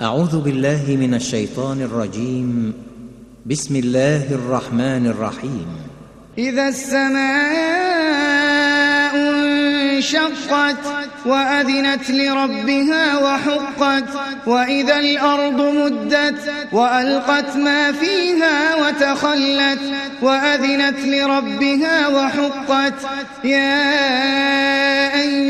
أعوذ بالله من الشيطان الرجيم. بسم الله الرحمن الرحيم. إذا السماء انشقت وأذنت لربها وحقت وإذا الأرض مدت وألقت ما فيها وتخلت وأذنت لربها وحقت. يا أيها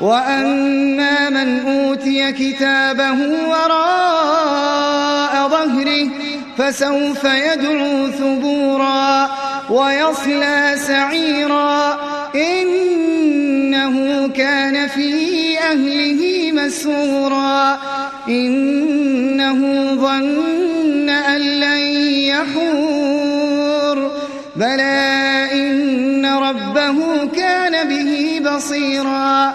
وأما من أوتي كتابه وراء ظهره فسوف يدعو ثبورا ويصلى سعيرا. إنه كان في أهله مسرورا. إنه ظن أن لن يحور. بلى إن ربه كان به بصيرا.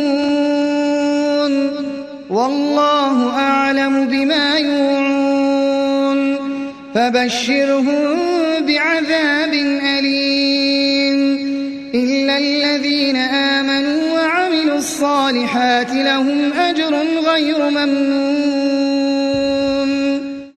والله أعلم بما يوعون. فبشرهم بعذاب أليم. إلا الذين آمنوا وعملوا الصالحات لهم أجر غير ممنون.